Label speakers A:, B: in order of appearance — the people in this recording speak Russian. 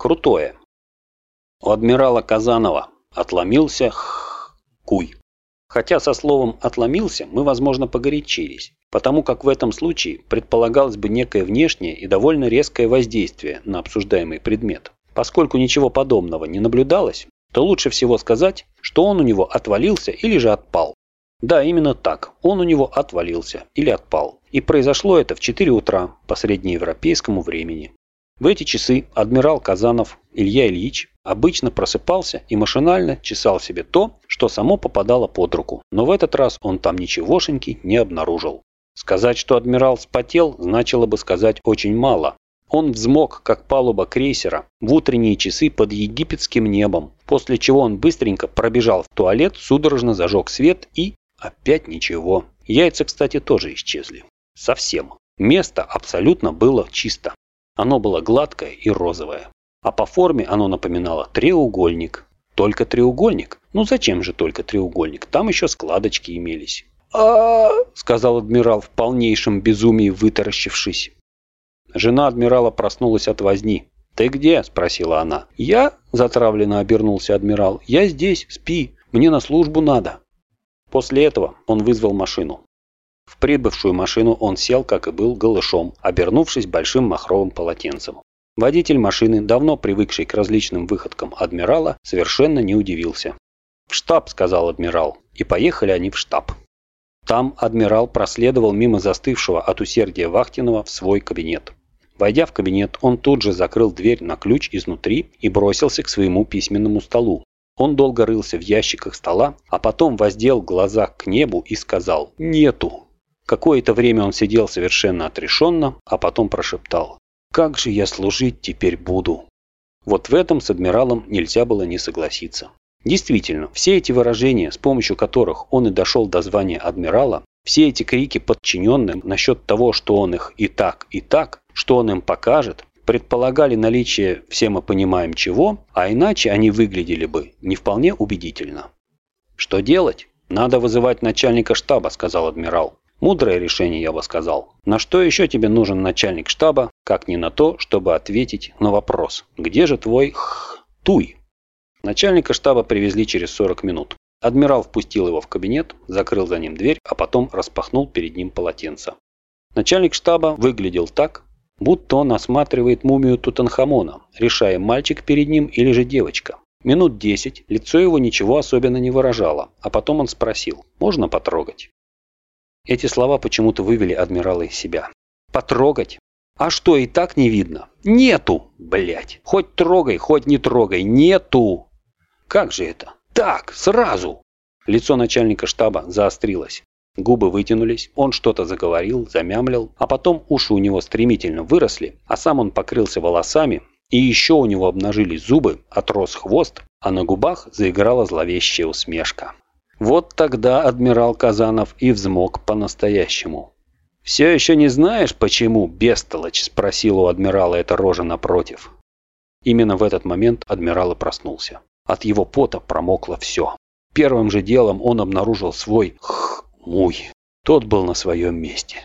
A: Крутое. У адмирала Казанова отломился х. Хотя со словом «отломился» мы, возможно, погорячились, потому как в этом случае предполагалось бы некое внешнее и довольно резкое воздействие на обсуждаемый предмет. Поскольку ничего подобного не наблюдалось, то лучше всего сказать, что он у него отвалился или же отпал. Да, именно так, он у него отвалился или отпал. И произошло это в 4 утра по среднеевропейскому времени. В эти часы адмирал Казанов Илья Ильич обычно просыпался и машинально чесал себе то, что само попадало под руку, но в этот раз он там ничегошеньки не обнаружил. Сказать, что адмирал спотел, значило бы сказать очень мало. Он взмок, как палуба крейсера, в утренние часы под египетским небом, после чего он быстренько пробежал в туалет, судорожно зажег свет и... опять ничего. Яйца, кстати, тоже исчезли. Совсем. Место абсолютно было чисто. Оно было гладкое и розовое. А по форме оно напоминало треугольник. Только треугольник? Ну зачем же только треугольник? Там еще складочки имелись. а сказал адмирал в полнейшем безумии, вытаращившись. Жена адмирала проснулась от возни. «Ты где?» – спросила она. «Я?» – затравленно обернулся адмирал. «Я здесь, спи. Мне на службу надо». После этого он вызвал машину. В прибывшую машину он сел, как и был, голышом, обернувшись большим махровым полотенцем. Водитель машины, давно привыкший к различным выходкам адмирала, совершенно не удивился. «В штаб», — сказал адмирал, и поехали они в штаб. Там адмирал проследовал мимо застывшего от усердия Вахтинова в свой кабинет. Войдя в кабинет, он тут же закрыл дверь на ключ изнутри и бросился к своему письменному столу. Он долго рылся в ящиках стола, а потом воздел глаза к небу и сказал «Нету». Какое-то время он сидел совершенно отрешенно, а потом прошептал «Как же я служить теперь буду?» Вот в этом с адмиралом нельзя было не согласиться. Действительно, все эти выражения, с помощью которых он и дошел до звания адмирала, все эти крики подчиненным насчет того, что он их и так, и так, что он им покажет, предполагали наличие, все мы понимаем чего, а иначе они выглядели бы не вполне убедительно. «Что делать? Надо вызывать начальника штаба», — сказал адмирал. Мудрое решение, я бы сказал. На что еще тебе нужен начальник штаба, как не на то, чтобы ответить на вопрос «Где же твой х туй?» Начальника штаба привезли через 40 минут. Адмирал впустил его в кабинет, закрыл за ним дверь, а потом распахнул перед ним полотенце. Начальник штаба выглядел так, будто он осматривает мумию Тутанхамона, решая, мальчик перед ним или же девочка. Минут десять лицо его ничего особенно не выражало, а потом он спросил «Можно потрогать?». Эти слова почему-то вывели адмирала из себя. Потрогать? А что, и так не видно? Нету, блять. Хоть трогай, хоть не трогай, нету. Как же это? Так, сразу. Лицо начальника штаба заострилось. Губы вытянулись, он что-то заговорил, замямлил, а потом уши у него стремительно выросли, а сам он покрылся волосами, и еще у него обнажились зубы, отрос хвост, а на губах заиграла зловещая усмешка. Вот тогда адмирал Казанов и взмок по-настоящему. «Все еще не знаешь, почему, бестолочь?» – спросил у адмирала эта рожа напротив. Именно в этот момент адмирал и проснулся. От его пота промокло все. Первым же делом он обнаружил свой «х-муй». Тот был на своем месте.